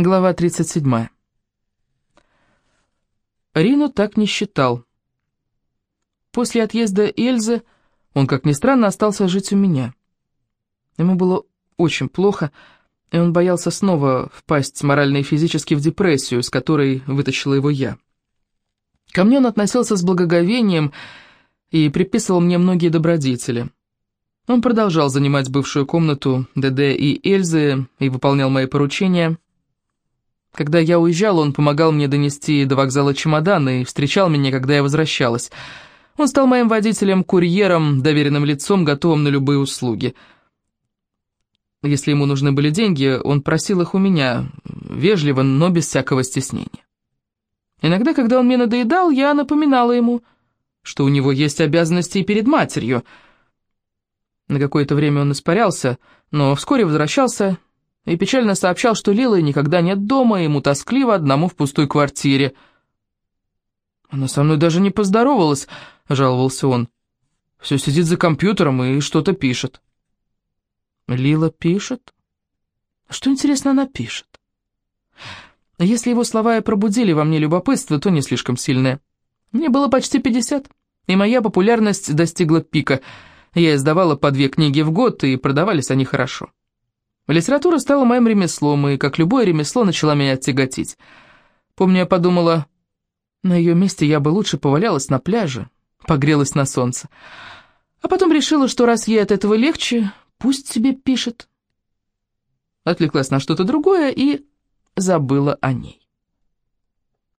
Глава 37. Рину так не считал. После отъезда Эльзы он, как ни странно, остался жить у меня. Ему было очень плохо, и он боялся снова впасть морально и физически в депрессию, с которой вытащила его я. Ко мне он относился с благоговением и приписывал мне многие добродетели. Он продолжал занимать бывшую комнату ДД и Эльзы и выполнял мои поручения – когда я уезжал, он помогал мне донести до вокзала чемоданы и встречал меня, когда я возвращалась. Он стал моим водителем-курьером, доверенным лицом, готовым на любые услуги. Если ему нужны были деньги, он просил их у меня, вежливо, но без всякого стеснения. Иногда, когда он мне надоедал, я напоминала ему, что у него есть обязанности и перед матерью. На какое-то время он испарялся, но вскоре возвращался и печально сообщал, что Лилы никогда нет дома, и ему тоскливо одному в пустой квартире. «Она со мной даже не поздоровалась», — жаловался он. «Все сидит за компьютером и что-то пишет». «Лила пишет? Что, интересно, она пишет?» Если его слова и пробудили во мне любопытство, то не слишком сильное. Мне было почти пятьдесят, и моя популярность достигла пика. Я издавала по две книги в год, и продавались они хорошо. Литература стала моим ремеслом, и, как любое ремесло, начала меня тяготить. Помню, я подумала, на ее месте я бы лучше повалялась на пляже, погрелась на солнце. А потом решила, что раз ей от этого легче, пусть себе пишет. Отвлеклась на что-то другое и забыла о ней.